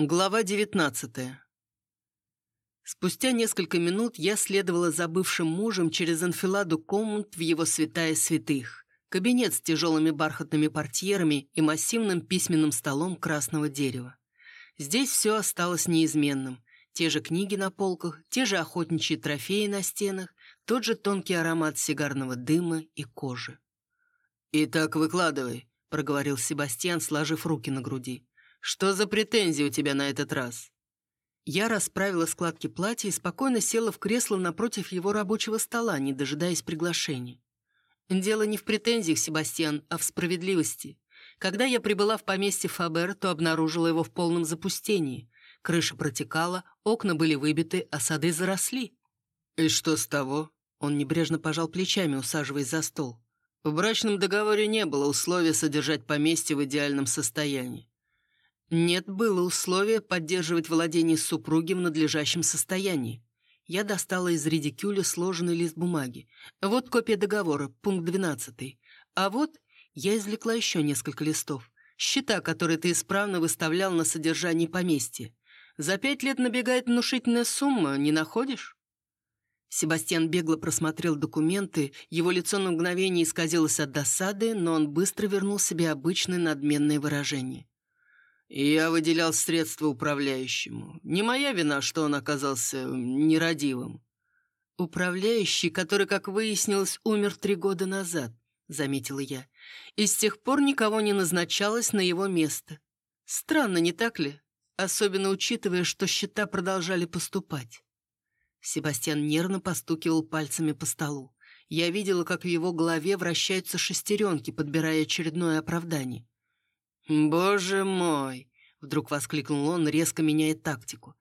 Глава 19 Спустя несколько минут я следовала за бывшим мужем через анфиладу комнат в его святая святых. Кабинет с тяжелыми бархатными портьерами и массивным письменным столом красного дерева. Здесь все осталось неизменным. Те же книги на полках, те же охотничьи трофеи на стенах, тот же тонкий аромат сигарного дыма и кожи. «Итак, выкладывай», — проговорил Себастьян, сложив руки на груди. Что за претензии у тебя на этот раз?» Я расправила складки платья и спокойно села в кресло напротив его рабочего стола, не дожидаясь приглашения. Дело не в претензиях, Себастьян, а в справедливости. Когда я прибыла в поместье Фабер, то обнаружила его в полном запустении. Крыша протекала, окна были выбиты, а сады заросли. «И что с того?» Он небрежно пожал плечами, усаживаясь за стол. В брачном договоре не было условия содержать поместье в идеальном состоянии. Нет, было условие поддерживать владение супруги в надлежащем состоянии. Я достала из редикюля сложенный лист бумаги. Вот копия договора, пункт 12. А вот я извлекла еще несколько листов. Счета, которые ты исправно выставлял на содержании поместья. За пять лет набегает внушительная сумма, не находишь? Себастьян бегло просмотрел документы, его лицо на мгновение исказилось от досады, но он быстро вернул себе обычное надменное выражение. «Я выделял средства управляющему. Не моя вина, что он оказался нерадивым». «Управляющий, который, как выяснилось, умер три года назад», — заметила я. «И с тех пор никого не назначалось на его место. Странно, не так ли? Особенно учитывая, что счета продолжали поступать». Себастьян нервно постукивал пальцами по столу. Я видела, как в его голове вращаются шестеренки, подбирая очередное оправдание. «Боже мой!» — вдруг воскликнул он, резко меняя тактику.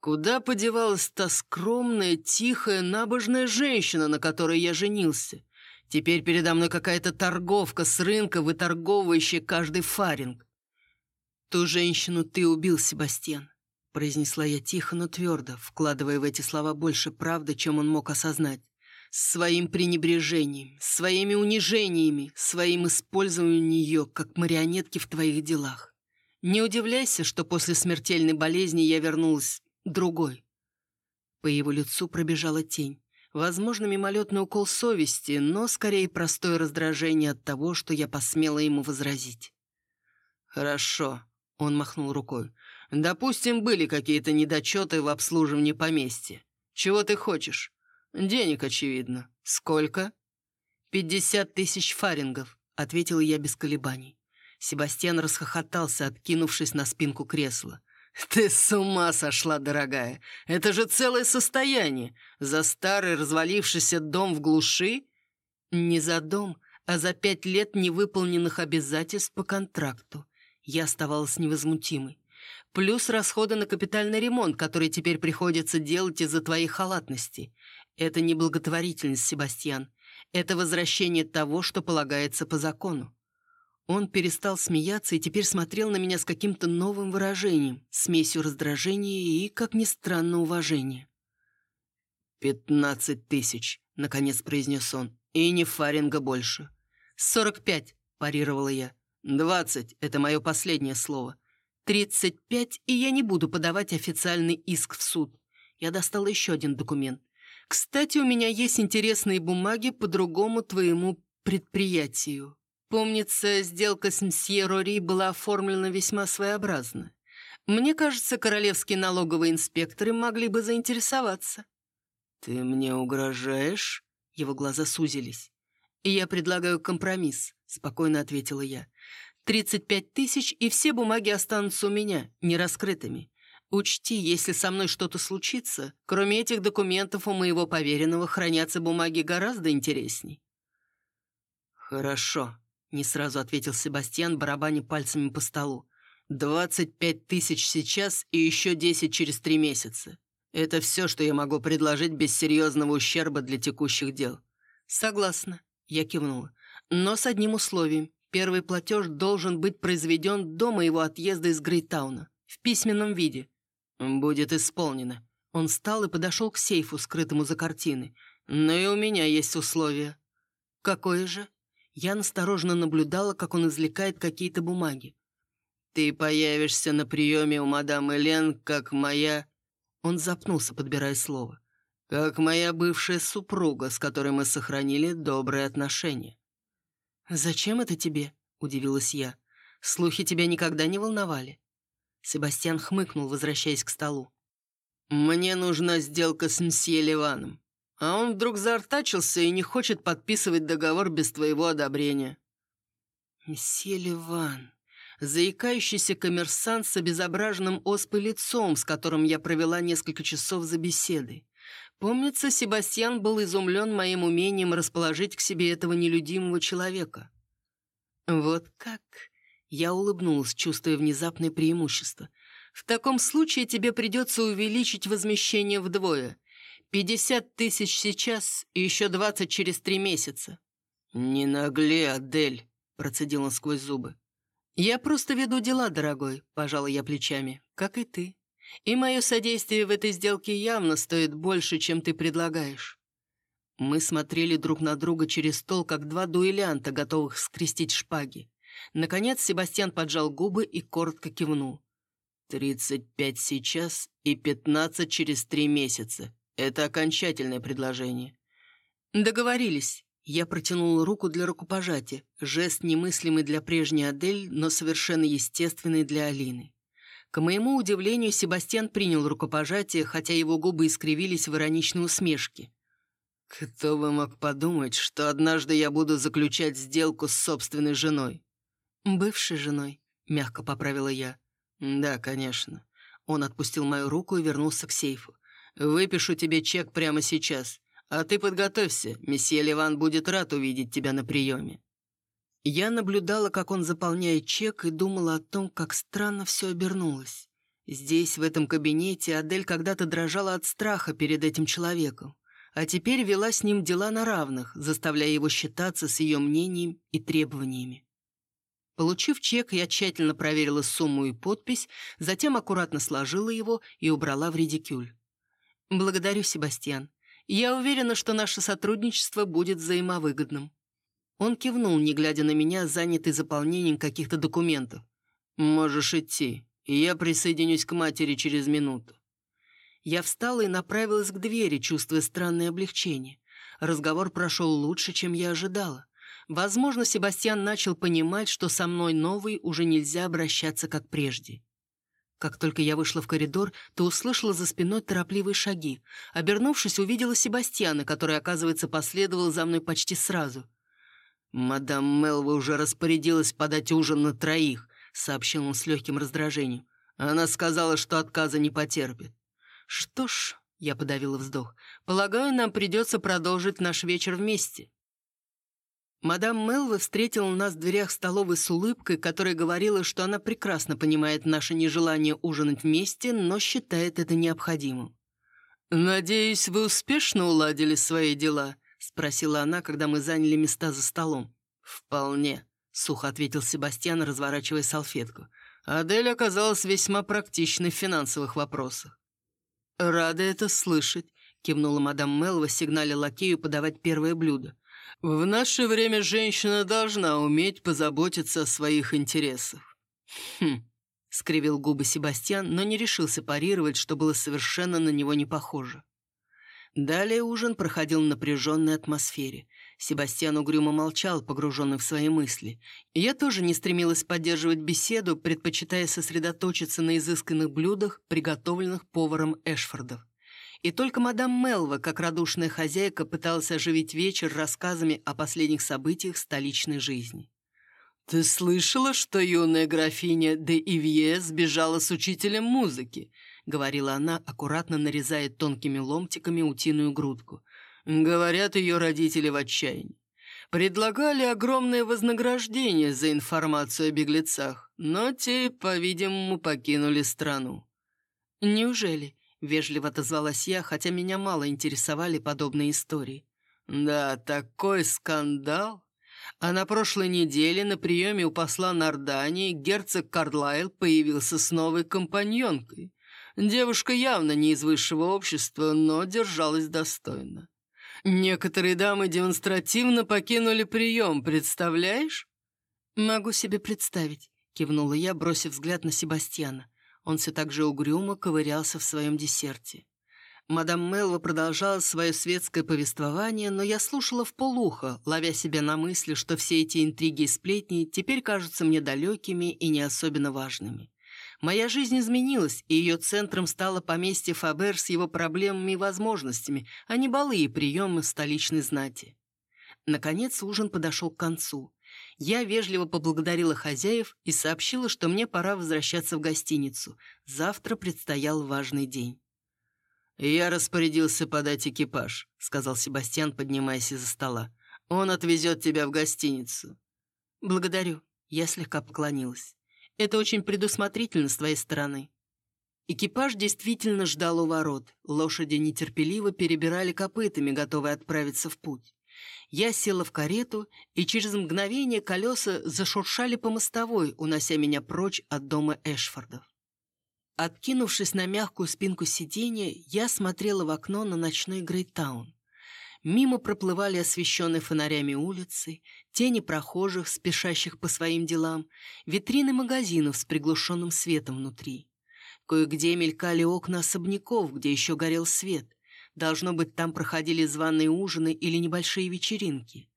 «Куда подевалась та скромная, тихая, набожная женщина, на которой я женился? Теперь передо мной какая-то торговка с рынка, выторговывающая каждый фаринг». «Ту женщину ты убил, Себастьян», — произнесла я тихо, но твердо, вкладывая в эти слова больше правды, чем он мог осознать своим пренебрежением, своими унижениями, своим использованием ее как марионетки в твоих делах. Не удивляйся, что после смертельной болезни я вернулась другой. По его лицу пробежала тень. Возможно, мимолетный укол совести, но скорее простое раздражение от того, что я посмела ему возразить. «Хорошо», — он махнул рукой. «Допустим, были какие-то недочеты в обслуживании поместья. Чего ты хочешь? «Денег, очевидно. Сколько?» «Пятьдесят тысяч фарингов», — ответил я без колебаний. Себастьян расхохотался, откинувшись на спинку кресла. «Ты с ума сошла, дорогая! Это же целое состояние! За старый развалившийся дом в глуши?» «Не за дом, а за пять лет невыполненных обязательств по контракту». Я оставалась невозмутимой. Плюс расходы на капитальный ремонт, который теперь приходится делать из-за твоей халатности. Это не благотворительность, Себастьян. Это возвращение того, что полагается по закону. Он перестал смеяться и теперь смотрел на меня с каким-то новым выражением, смесью раздражения и, как ни странно, уважения. «Пятнадцать тысяч», — наконец произнес он, — «и не фаринга больше». «Сорок пять», — парировала я. «Двадцать — это мое последнее слово. Тридцать пять, и я не буду подавать официальный иск в суд». Я достала еще один документ. Кстати, у меня есть интересные бумаги по другому твоему предприятию. Помнится, сделка с мсье Рори была оформлена весьма своеобразно. Мне кажется, королевские налоговые инспекторы могли бы заинтересоваться». «Ты мне угрожаешь?» Его глаза сузились. «Я предлагаю компромисс», — спокойно ответила я. «Тридцать пять тысяч, и все бумаги останутся у меня, нераскрытыми. Учти, если со мной что-то случится, кроме этих документов у моего поверенного хранятся бумаги гораздо интересней». «Хорошо», — не сразу ответил Себастьян, барабаня пальцами по столу. «Двадцать пять тысяч сейчас и еще десять через три месяца. Это все, что я могу предложить без серьезного ущерба для текущих дел». «Согласна», — я кивнула. «Но с одним условием. Первый платеж должен быть произведен до моего отъезда из Грейтауна, в письменном виде. «Будет исполнено». Он встал и подошел к сейфу, скрытому за картиной. «Но и у меня есть условия». «Какое же?» Я настороженно наблюдала, как он извлекает какие-то бумаги. Ты появишься на приеме у мадам Элен, как моя...» Он запнулся, подбирая слово. «Как моя бывшая супруга, с которой мы сохранили добрые отношения». «Зачем это тебе?» — удивилась я. «Слухи тебя никогда не волновали?» Себастьян хмыкнул, возвращаясь к столу. «Мне нужна сделка с мсье Ливаном. А он вдруг заортачился и не хочет подписывать договор без твоего одобрения». «Мсье Ливан», заикающийся коммерсант с обезображенным оспой лицом, с которым я провела несколько часов за беседой. Помнится, Себастьян был изумлен моим умением расположить к себе этого нелюдимого человека. Вот как? Я улыбнулась, чувствуя внезапное преимущество. В таком случае тебе придется увеличить возмещение вдвое. Пятьдесят тысяч сейчас и еще двадцать через три месяца. «Не нагле, Адель», — процедил он сквозь зубы. «Я просто веду дела, дорогой», — пожала я плечами, — «как и ты. И мое содействие в этой сделке явно стоит больше, чем ты предлагаешь». Мы смотрели друг на друга через стол, как два дуэлянта, готовых скрестить шпаги. Наконец Себастьян поджал губы и коротко кивнул. «Тридцать пять сейчас и пятнадцать через три месяца. Это окончательное предложение». «Договорились». Я протянул руку для рукопожатия, жест немыслимый для прежней Адель, но совершенно естественный для Алины. К моему удивлению, Себастьян принял рукопожатие, хотя его губы искривились в ироничной усмешке. «Кто бы мог подумать, что однажды я буду заключать сделку с собственной женой?» «Бывшей женой», — мягко поправила я. «Да, конечно». Он отпустил мою руку и вернулся к сейфу. «Выпишу тебе чек прямо сейчас. А ты подготовься, месье Ливан будет рад увидеть тебя на приеме». Я наблюдала, как он заполняет чек, и думала о том, как странно все обернулось. Здесь, в этом кабинете, Адель когда-то дрожала от страха перед этим человеком, а теперь вела с ним дела на равных, заставляя его считаться с ее мнением и требованиями. Получив чек, я тщательно проверила сумму и подпись, затем аккуратно сложила его и убрала в редикюль. «Благодарю, Себастьян. Я уверена, что наше сотрудничество будет взаимовыгодным». Он кивнул, не глядя на меня, занятый заполнением каких-то документов. «Можешь идти, я присоединюсь к матери через минуту». Я встала и направилась к двери, чувствуя странное облегчение. Разговор прошел лучше, чем я ожидала. Возможно, Себастьян начал понимать, что со мной новый уже нельзя обращаться, как прежде. Как только я вышла в коридор, то услышала за спиной торопливые шаги. Обернувшись, увидела Себастьяна, который, оказывается, последовал за мной почти сразу. «Мадам Мелва уже распорядилась подать ужин на троих», — сообщил он с легким раздражением. «Она сказала, что отказа не потерпит». «Что ж», — я подавила вздох, — «полагаю, нам придется продолжить наш вечер вместе». Мадам Мелва встретила нас в дверях столовой с улыбкой, которая говорила, что она прекрасно понимает наше нежелание ужинать вместе, но считает это необходимым. «Надеюсь, вы успешно уладили свои дела?» — спросила она, когда мы заняли места за столом. «Вполне», — сухо ответил Себастьян, разворачивая салфетку. Адель оказалась весьма практичной в финансовых вопросах. «Рада это слышать», — кивнула мадам Мелва, сигналя лакею подавать первое блюдо. В наше время женщина должна уметь позаботиться о своих интересах. Хм, скривил губы Себастьян, но не решился парировать, что было совершенно на него не похоже. Далее ужин проходил в напряженной атмосфере. Себастьян угрюмо молчал, погруженный в свои мысли. Я тоже не стремилась поддерживать беседу, предпочитая сосредоточиться на изысканных блюдах, приготовленных поваром Эшфордов. И только мадам Мелва, как радушная хозяйка, пыталась оживить вечер рассказами о последних событиях столичной жизни. «Ты слышала, что юная графиня де Ивье сбежала с учителем музыки?» — говорила она, аккуратно нарезая тонкими ломтиками утиную грудку. «Говорят ее родители в отчаянии. Предлагали огромное вознаграждение за информацию о беглецах, но те, по-видимому, покинули страну». «Неужели?» Вежливо отозвалась я, хотя меня мало интересовали подобные истории. «Да, такой скандал!» А на прошлой неделе на приеме у посла Нордании герцог Карлайл появился с новой компаньонкой. Девушка явно не из высшего общества, но держалась достойно. Некоторые дамы демонстративно покинули прием, представляешь? Могу себе представить. кивнула я, бросив взгляд на Себастьяна. Он все так же угрюмо ковырялся в своем десерте. Мадам Мелва продолжала свое светское повествование, но я слушала в полухо, ловя себя на мысли, что все эти интриги и сплетни теперь кажутся мне далекими и не особенно важными. Моя жизнь изменилась, и ее центром стало поместье Фабер с его проблемами и возможностями, а не балы и приемы столичной знати. Наконец ужин подошел к концу. Я вежливо поблагодарила хозяев и сообщила, что мне пора возвращаться в гостиницу. Завтра предстоял важный день. «Я распорядился подать экипаж», — сказал Себастьян, поднимаясь из-за стола. «Он отвезет тебя в гостиницу». «Благодарю», — я слегка поклонилась. «Это очень предусмотрительно с твоей стороны». Экипаж действительно ждал у ворот. Лошади нетерпеливо перебирали копытами, готовые отправиться в путь. Я села в карету, и через мгновение колеса зашуршали по мостовой, унося меня прочь от дома Эшфордов. Откинувшись на мягкую спинку сиденья, я смотрела в окно на ночной Грейтаун. Мимо проплывали освещенные фонарями улицы, тени прохожих, спешащих по своим делам, витрины магазинов с приглушенным светом внутри. Кое-где мелькали окна особняков, где еще горел свет. Должно быть, там проходили званые ужины или небольшие вечеринки.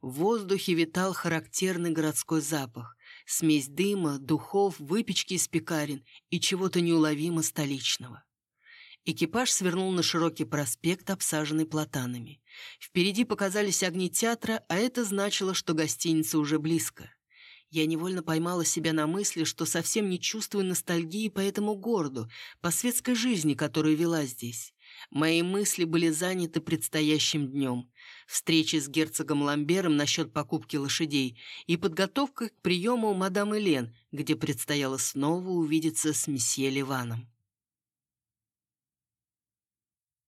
В воздухе витал характерный городской запах. Смесь дыма, духов, выпечки из пекарен и чего-то неуловимо столичного. Экипаж свернул на широкий проспект, обсаженный платанами. Впереди показались огни театра, а это значило, что гостиница уже близко. Я невольно поймала себя на мысли, что совсем не чувствую ностальгии по этому городу, по светской жизни, которую вела здесь. Мои мысли были заняты предстоящим днем, встречей с герцогом Ламбером насчет покупки лошадей и подготовкой к приему мадам Элен, где предстояло снова увидеться с месье Ливаном.